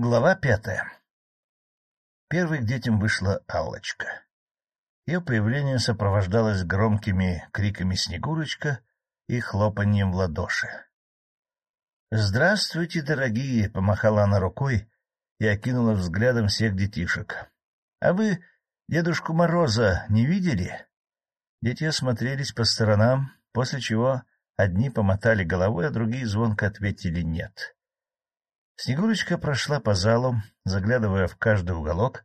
Глава пятая Первой к детям вышла Аллочка. Ее появление сопровождалось громкими криками «Снегурочка» и хлопаньем в ладоши. «Здравствуйте, дорогие!» — помахала она рукой и окинула взглядом всех детишек. «А вы Дедушку Мороза не видели?» Дети осмотрелись по сторонам, после чего одни помотали головой, а другие звонко ответили «нет». Снегурочка прошла по залу, заглядывая в каждый уголок,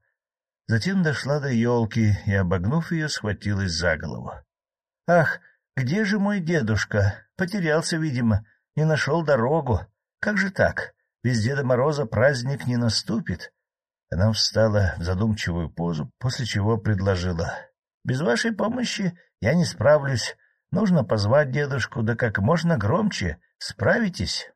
затем дошла до елки и, обогнув ее, схватилась за голову. — Ах, где же мой дедушка? Потерялся, видимо, не нашел дорогу. Как же так? Без Деда Мороза праздник не наступит. Она встала в задумчивую позу, после чего предложила. — Без вашей помощи я не справлюсь. Нужно позвать дедушку, да как можно громче. Справитесь?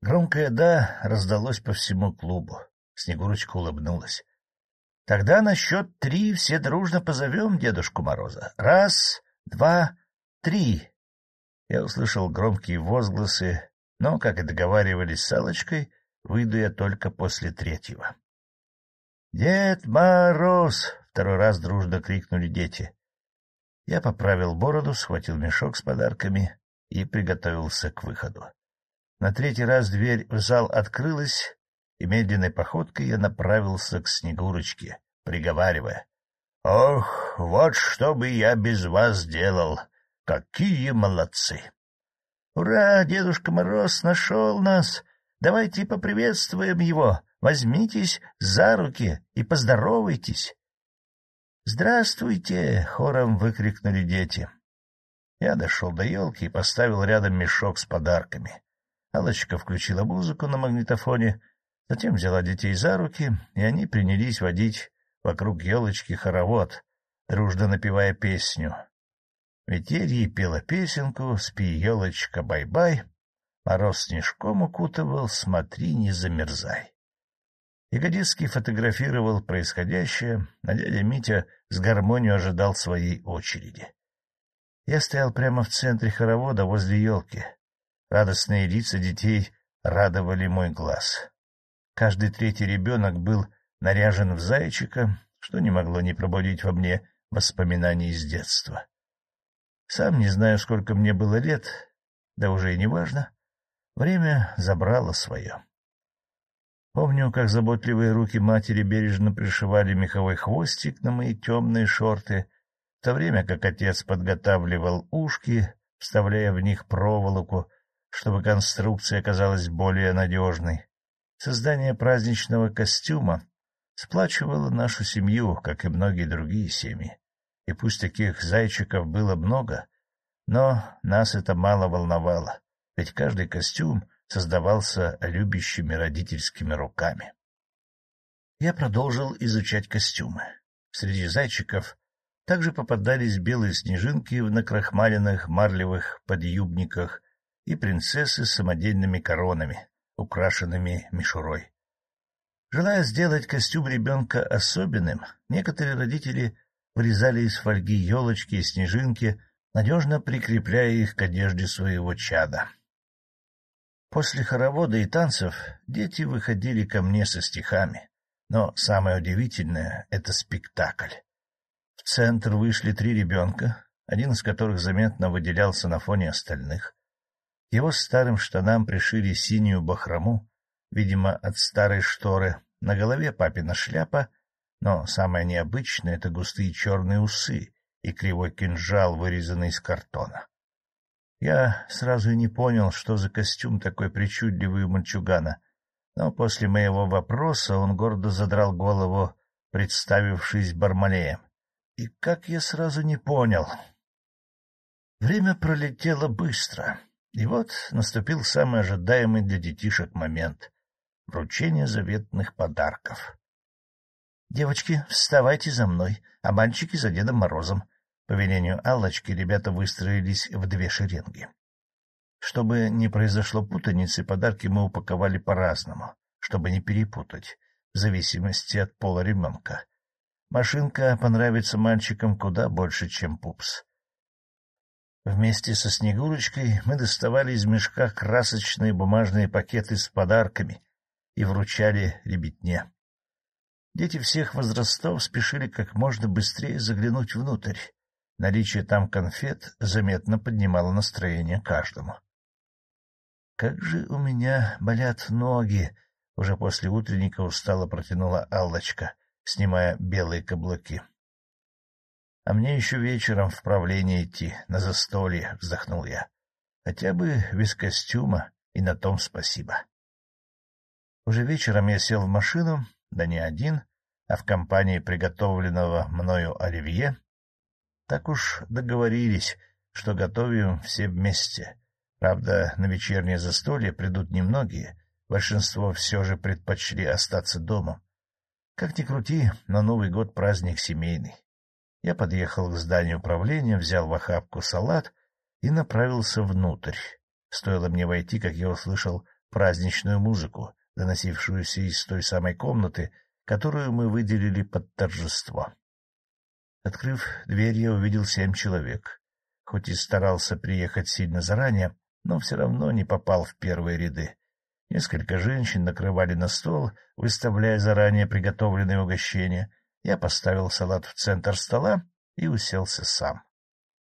Громкое «да» раздалось по всему клубу. Снегурочка улыбнулась. — Тогда на счет три все дружно позовем Дедушку Мороза. Раз, два, три. Я услышал громкие возгласы, но, как и договаривались с Аллочкой, выйду я только после третьего. — Дед Мороз! — второй раз дружно крикнули дети. Я поправил бороду, схватил мешок с подарками и приготовился к выходу. На третий раз дверь в зал открылась, и медленной походкой я направился к Снегурочке, приговаривая. — Ох, вот что бы я без вас делал! Какие молодцы! — Ура! Дедушка Мороз нашел нас! Давайте поприветствуем его! Возьмитесь за руки и поздоровайтесь! «Здравствуйте!» — хором выкрикнули дети. Я дошел до елки и поставил рядом мешок с подарками. Аллочка включила музыку на магнитофоне, затем взяла детей за руки, и они принялись водить вокруг елочки хоровод, дружно напевая песню. Ветер ей пел песенку «Спи, елочка, бай-бай», мороз снежком укутывал «Смотри, не замерзай». Ягодицкий фотографировал происходящее, а дядя Митя с гармонью ожидал своей очереди. Я стоял прямо в центре хоровода возле елки. Радостные лица детей радовали мой глаз. Каждый третий ребенок был наряжен в зайчика, что не могло не пробудить во мне воспоминаний из детства. Сам не знаю, сколько мне было лет, да уже и не важно. Время забрало свое. Помню, как заботливые руки матери бережно пришивали меховой хвостик на мои темные шорты, в то время как отец подготавливал ушки, вставляя в них проволоку, чтобы конструкция оказалась более надежной. Создание праздничного костюма сплачивало нашу семью, как и многие другие семьи. И пусть таких зайчиков было много, но нас это мало волновало, ведь каждый костюм создавался любящими родительскими руками. Я продолжил изучать костюмы. Среди зайчиков также попадались белые снежинки в накрахмаленных марлевых подъюбниках и принцессы с самодельными коронами, украшенными мишурой. Желая сделать костюм ребенка особенным, некоторые родители вырезали из фольги елочки и снежинки, надежно прикрепляя их к одежде своего чада. После хоровода и танцев дети выходили ко мне со стихами, но самое удивительное — это спектакль. В центр вышли три ребенка, один из которых заметно выделялся на фоне остальных. Его старым штанам пришили синюю бахрому, видимо, от старой шторы. На голове папина шляпа, но самое необычное — это густые черные усы и кривой кинжал, вырезанный из картона. Я сразу и не понял, что за костюм такой причудливый у мальчугана, но после моего вопроса он гордо задрал голову, представившись Бармалеем. И как я сразу не понял. Время пролетело быстро. И вот наступил самый ожидаемый для детишек момент — вручение заветных подарков. — Девочки, вставайте за мной, а мальчики за Дедом Морозом. По велению Аллочки ребята выстроились в две шеренги. Чтобы не произошло путаницы, подарки мы упаковали по-разному, чтобы не перепутать, в зависимости от пола ребенка. Машинка понравится мальчикам куда больше, чем пупс. Вместе со Снегурочкой мы доставали из мешка красочные бумажные пакеты с подарками и вручали ребятне. Дети всех возрастов спешили как можно быстрее заглянуть внутрь. Наличие там конфет заметно поднимало настроение каждому. — Как же у меня болят ноги! — уже после утренника устало протянула Аллочка, снимая белые каблуки. — А мне еще вечером в правление идти, на застолье, — вздохнул я. — Хотя бы без костюма, и на том спасибо. Уже вечером я сел в машину, да не один, а в компании приготовленного мною оливье. Так уж договорились, что готовим все вместе. Правда, на вечернее застолье придут немногие, большинство все же предпочли остаться дома. Как ни крути, но Новый год праздник семейный. Я подъехал к зданию управления, взял в охапку салат и направился внутрь. Стоило мне войти, как я услышал праздничную музыку, доносившуюся из той самой комнаты, которую мы выделили под торжество. Открыв дверь, я увидел семь человек. Хоть и старался приехать сильно заранее, но все равно не попал в первые ряды. Несколько женщин накрывали на стол, выставляя заранее приготовленные угощения. Я поставил салат в центр стола и уселся сам.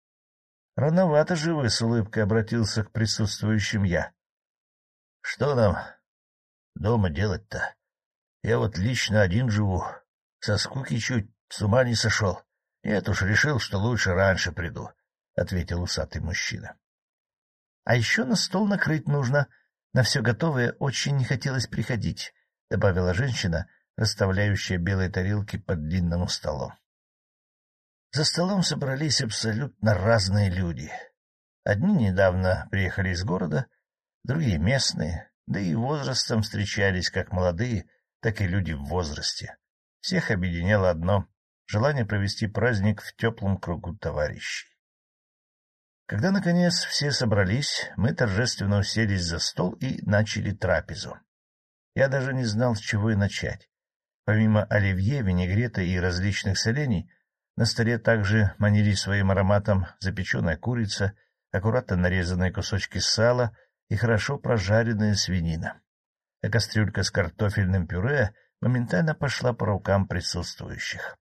— Рановато же вы, — с улыбкой обратился к присутствующим я. — Что нам дома делать-то? Я вот лично один живу. Со скуки чуть с ума не сошел. Нет уж, решил, что лучше раньше приду, — ответил усатый мужчина. — А еще на стол накрыть нужно. На все готовое очень не хотелось приходить, — добавила женщина, расставляющая белые тарелки под длинным столом. За столом собрались абсолютно разные люди. Одни недавно приехали из города, другие местные, да и возрастом встречались как молодые, так и люди в возрасте. Всех объединяло одно — желание провести праздник в теплом кругу товарищей. Когда, наконец, все собрались, мы торжественно уселись за стол и начали трапезу. Я даже не знал, с чего и начать. Помимо оливье, винегрета и различных солений, на столе также манили своим ароматом запеченная курица, аккуратно нарезанные кусочки сала и хорошо прожаренная свинина. А кастрюлька с картофельным пюре моментально пошла по рукам присутствующих.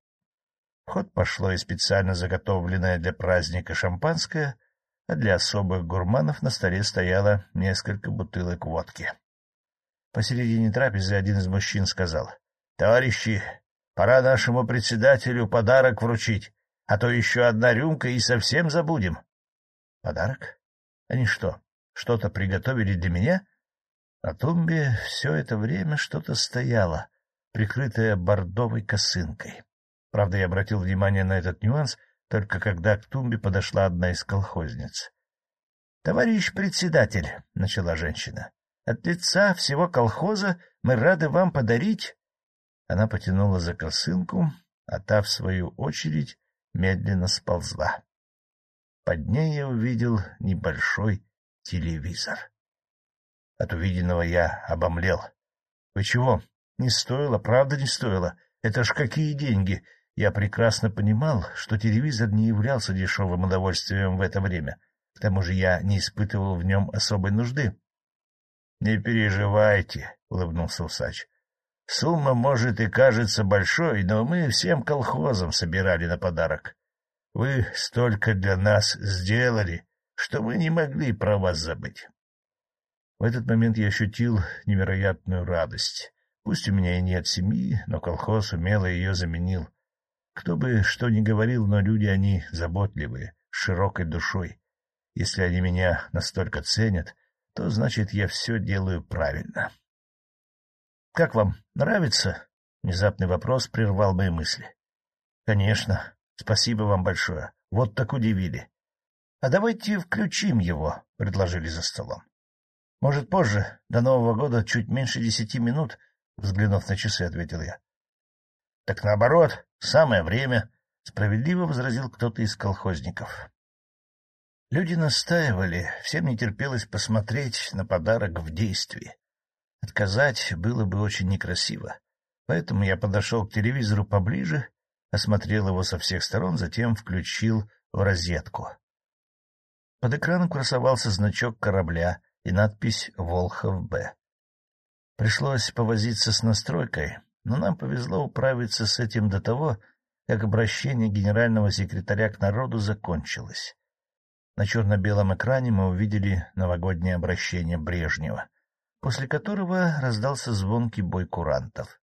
В ход пошло и специально заготовленное для праздника шампанское, а для особых гурманов на столе стояло несколько бутылок водки. Посередине трапезы один из мужчин сказал, — Товарищи, Пора нашему председателю подарок вручить, а то еще одна рюмка и совсем забудем. — Подарок? Они что, что-то приготовили для меня? На тумбе все это время что-то стояло, прикрытое бордовой косынкой. Правда, я обратил внимание на этот нюанс только когда к тумбе подошла одна из колхозниц. — Товарищ председатель, — начала женщина, — от лица всего колхоза мы рады вам подарить она потянула за косынку, а та, в свою очередь, медленно сползла. Под ней я увидел небольшой телевизор. От увиденного я обомлел. — Вы чего? Не стоило, правда не стоило. Это ж какие деньги! Я прекрасно понимал, что телевизор не являлся дешевым удовольствием в это время. К тому же я не испытывал в нем особой нужды. — Не переживайте, — улыбнулся усач. Сумма, может, и кажется большой, но мы всем колхозам собирали на подарок. Вы столько для нас сделали, что мы не могли про вас забыть. В этот момент я ощутил невероятную радость. Пусть у меня и нет семьи, но колхоз умело ее заменил. Кто бы что ни говорил, но люди они заботливые, с широкой душой. Если они меня настолько ценят, то значит, я все делаю правильно. — Как вам, нравится? — внезапный вопрос прервал мои мысли. — Конечно. Спасибо вам большое. Вот так удивили. — А давайте включим его, — предложили за столом. — Может, позже, до Нового года чуть меньше десяти минут, — взглянув на часы, ответил я. — Так наоборот, самое время, — справедливо возразил кто-то из колхозников. Люди настаивали, всем не терпелось посмотреть на подарок в действии. Отказать было бы очень некрасиво, поэтому я подошел к телевизору поближе, осмотрел его со всех сторон, затем включил в розетку. Под экраном красовался значок корабля и надпись «Волхов-Б». Пришлось повозиться с настройкой, но нам повезло управиться с этим до того, как обращение генерального секретаря к народу закончилось. На черно-белом экране мы увидели новогоднее обращение Брежнева, после которого раздался звонкий бой курантов.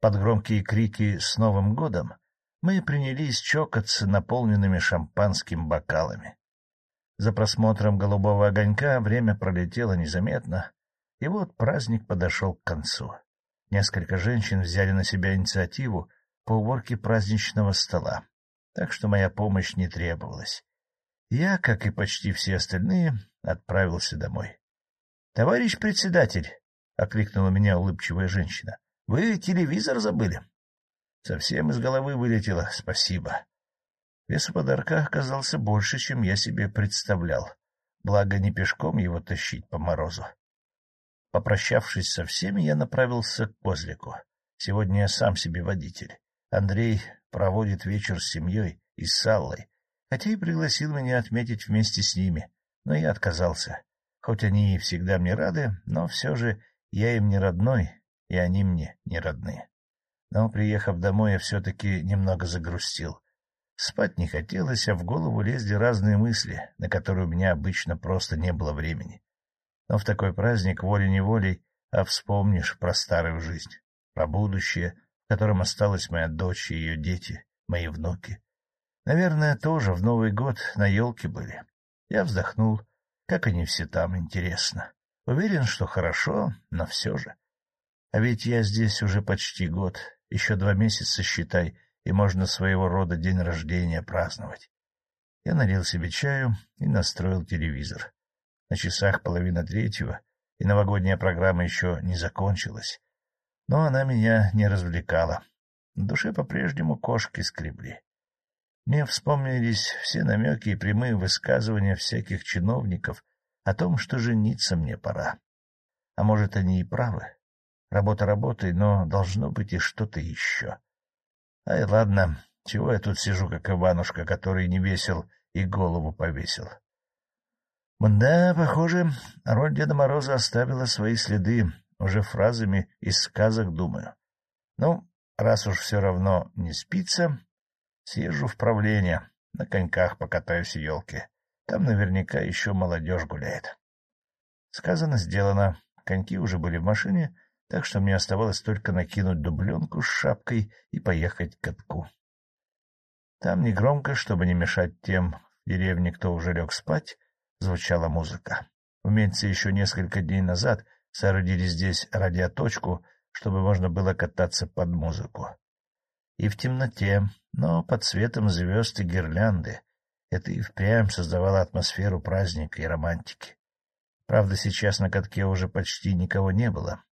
Под громкие крики «С Новым годом!» мы принялись чокаться наполненными шампанским бокалами. За просмотром «Голубого огонька» время пролетело незаметно, и вот праздник подошел к концу. Несколько женщин взяли на себя инициативу по уборке праздничного стола, так что моя помощь не требовалась. Я, как и почти все остальные, отправился домой. — Товарищ председатель, — окликнула меня улыбчивая женщина, — вы телевизор забыли? — Совсем из головы вылетело, спасибо. Вес подарка оказался больше, чем я себе представлял, благо не пешком его тащить по морозу. Попрощавшись со всеми, я направился к Козлику. Сегодня я сам себе водитель. Андрей проводит вечер с семьей и с Саллой, хотя и пригласил меня отметить вместе с ними, но я отказался. Хоть они и всегда мне рады, но все же я им не родной, и они мне не родные. Но, приехав домой, я все-таки немного загрустил. Спать не хотелось, а в голову лезли разные мысли, на которые у меня обычно просто не было времени. Но в такой праздник волей-неволей, а вспомнишь про старую жизнь, про будущее, в котором осталась моя дочь и ее дети, мои внуки. Наверное, тоже в Новый год на елке были. Я вздохнул. Как они все там, интересно. Уверен, что хорошо, но все же. А ведь я здесь уже почти год, еще два месяца, считай, и можно своего рода день рождения праздновать. Я налил себе чаю и настроил телевизор. На часах половина третьего, и новогодняя программа еще не закончилась. Но она меня не развлекала. На душе по-прежнему кошки скребли. Мне вспомнились все намеки и прямые высказывания всяких чиновников о том, что жениться мне пора. А может, они и правы. Работа работой, но должно быть и что-то еще. Ай, ладно, чего я тут сижу, как Иванушка, который не весел и голову повесил. Да, похоже, роль Деда Мороза оставила свои следы, уже фразами из сказок думаю. Ну, раз уж все равно не спится, Съезжу в правление, на коньках покатаюсь в елке. Там наверняка еще молодежь гуляет. Сказано, сделано. Коньки уже были в машине, так что мне оставалось только накинуть дубленку с шапкой и поехать к катку. Там негромко, чтобы не мешать тем в деревне, кто уже лег спать, звучала музыка. Умельцы еще несколько дней назад соорудили здесь радиоточку, чтобы можно было кататься под музыку и в темноте, но под светом звезд и гирлянды. Это и впрямь создавало атмосферу праздника и романтики. Правда, сейчас на катке уже почти никого не было,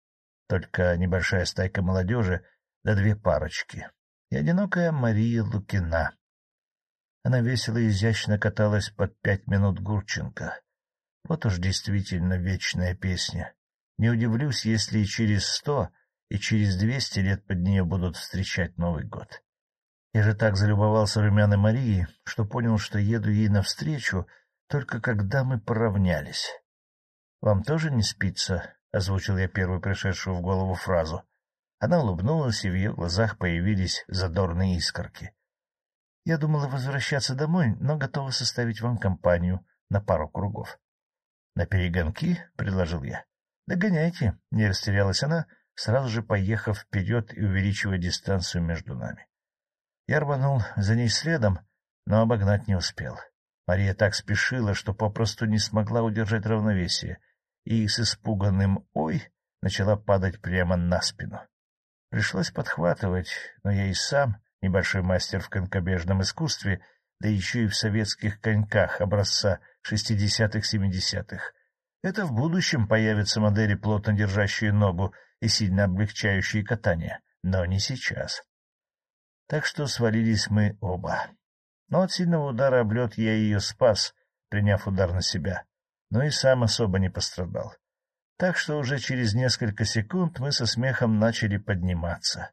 только небольшая стайка молодежи да две парочки и одинокая Мария Лукина. Она весело и изящно каталась под пять минут Гурченко. Вот уж действительно вечная песня. Не удивлюсь, если и через сто и через двести лет под нее будут встречать Новый год. Я же так залюбовался румяной Марией, что понял, что еду ей навстречу, только когда мы поравнялись. — Вам тоже не спится? — озвучил я первую пришедшую в голову фразу. Она улыбнулась, и в ее глазах появились задорные искорки. — Я думала возвращаться домой, но готова составить вам компанию на пару кругов. — На перегонки? — предложил я. — Догоняйте, — не растерялась она, сразу же поехав вперед и увеличивая дистанцию между нами. Я рванул за ней следом, но обогнать не успел. Мария так спешила, что попросту не смогла удержать равновесие, и с испуганным «Ой!» начала падать прямо на спину. Пришлось подхватывать, но я и сам, небольшой мастер в конькобежном искусстве, да еще и в советских коньках образца шестидесятых-семидесятых. Это в будущем появятся модели, плотно держащие ногу и сильно облегчающие катание, но не сейчас. Так что свалились мы оба. Но от сильного удара об лед я ее спас, приняв удар на себя, но и сам особо не пострадал. Так что уже через несколько секунд мы со смехом начали подниматься.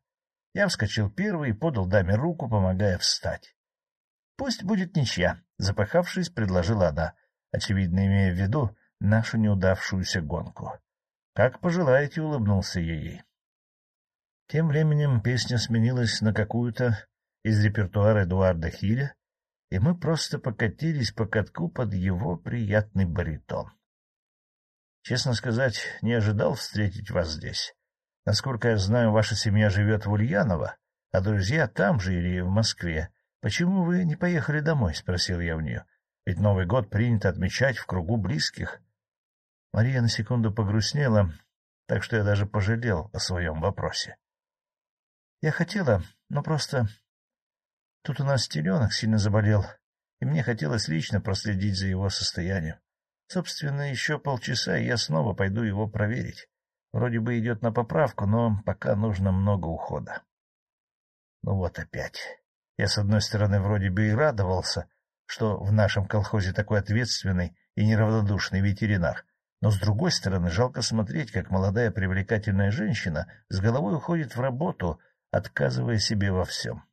Я вскочил первый и подал даме руку, помогая встать. — Пусть будет ничья, — запахавшись, предложила она, очевидно имея в виду нашу неудавшуюся гонку. — Как пожелаете, — улыбнулся ей. Тем временем песня сменилась на какую-то из репертуара Эдуарда Хиля, и мы просто покатились по катку под его приятный баритон. Честно сказать, не ожидал встретить вас здесь. Насколько я знаю, ваша семья живет в Ульяново, а друзья там же или в Москве. Почему вы не поехали домой? — спросил я у нее. — Ведь Новый год принято отмечать в кругу близких. Мария на секунду погрустнела, так что я даже пожалел о своем вопросе. — Я хотела, но просто... Тут у нас теленок сильно заболел, и мне хотелось лично проследить за его состоянием. Собственно, еще полчаса, и я снова пойду его проверить. Вроде бы идет на поправку, но пока нужно много ухода. Ну вот опять. Я, с одной стороны, вроде бы и радовался, что в нашем колхозе такой ответственный и неравнодушный ветеринар, но, с другой стороны, жалко смотреть, как молодая привлекательная женщина с головой уходит в работу, отказывая себе во всем.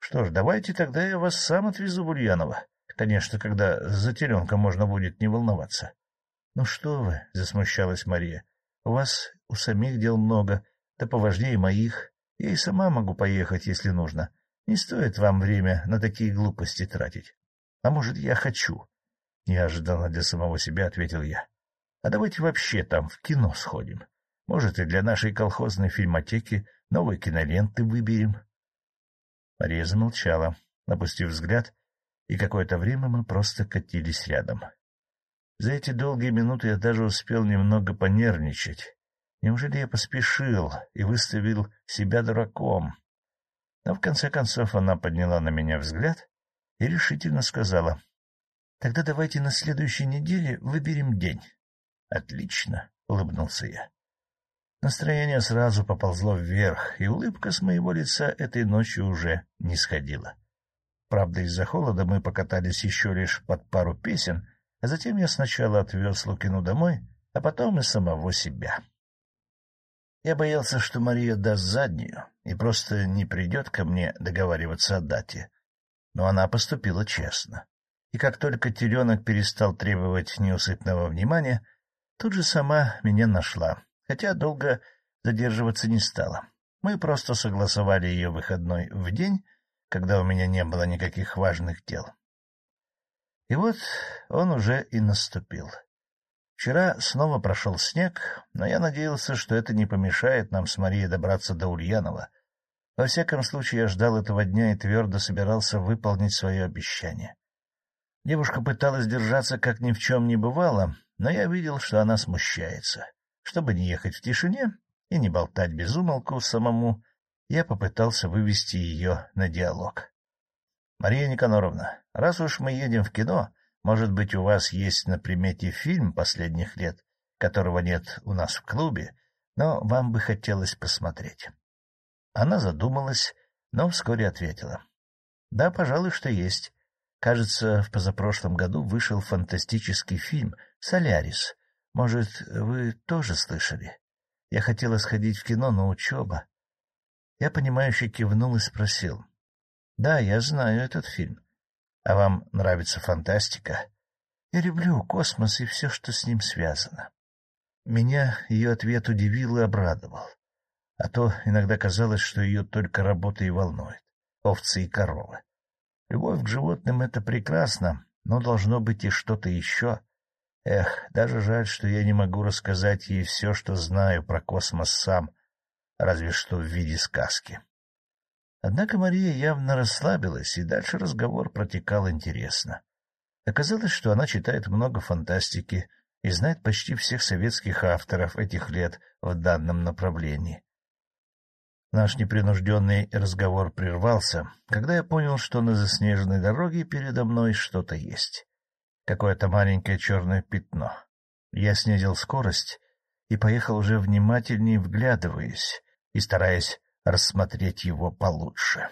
Что ж, давайте тогда я вас сам отвезу в Ульяново. Конечно, когда за теленка можно будет не волноваться. — Ну что вы, — засмущалась Мария, — у вас у самих дел много, да поважнее моих. Я и сама могу поехать, если нужно. Не стоит вам время на такие глупости тратить. А может, я хочу? Неожиданно для самого себя ответил я. А давайте вообще там в кино сходим. Может, и для нашей колхозной фильмотеки новые киноленты выберем. Мария замолчала, опустив взгляд, и какое-то время мы просто катились рядом. За эти долгие минуты я даже успел немного понервничать. Неужели я поспешил и выставил себя дураком? Но в конце концов она подняла на меня взгляд и решительно сказала, — Тогда давайте на следующей неделе выберем день. — Отлично, — улыбнулся я. Настроение сразу поползло вверх, и улыбка с моего лица этой ночью уже не сходила. Правда, из-за холода мы покатались еще лишь под пару песен, а затем я сначала отвез Лукину домой, а потом и самого себя. Я боялся, что Мария даст заднюю и просто не придет ко мне договариваться о дате. Но она поступила честно. И как только теленок перестал требовать неусыпного внимания, тут же сама меня нашла, хотя долго задерживаться не стала. Мы просто согласовали ее выходной в день, когда у меня не было никаких важных дел. И вот он уже и наступил. Вчера снова прошел снег, но я надеялся, что это не помешает нам с Марией добраться до Ульянова. Во всяком случае, я ждал этого дня и твердо собирался выполнить свое обещание. Девушка пыталась держаться, как ни в чем не бывало, но я видел, что она смущается. Чтобы не ехать в тишине и не болтать без умолку самому, я попытался вывести ее на диалог. — Мария Никаноровна, раз уж мы едем в кино, может быть, у вас есть на примете фильм последних лет, которого нет у нас в клубе, но вам бы хотелось посмотреть. Она задумалась, но вскоре ответила. — Да, пожалуй, что есть. Кажется, в позапрошлом году вышел фантастический фильм «Солярис». Может, вы тоже слышали? Я хотела сходить в кино, но учеба. Я, понимающе кивнул и спросил. — Да, я знаю этот фильм. А вам нравится фантастика? Я люблю космос и все, что с ним связано. Меня ее ответ удивил и обрадовал. А то иногда казалось, что ее только работа и волнует. Овцы и коровы. Любовь к животным — это прекрасно, но должно быть и что-то еще — Эх, даже жаль, что я не могу рассказать ей все, что знаю про космос сам, разве что в виде сказки. Однако Мария явно расслабилась, и дальше разговор протекал интересно. Оказалось, что она читает много фантастики и знает почти всех советских авторов этих лет в данном направлении. Наш непринужденный разговор прервался, когда я понял, что на заснеженной дороге передо мной что-то есть какое-то маленькое черное пятно. Я снизил скорость и поехал уже внимательнее вглядываясь и стараясь рассмотреть его получше.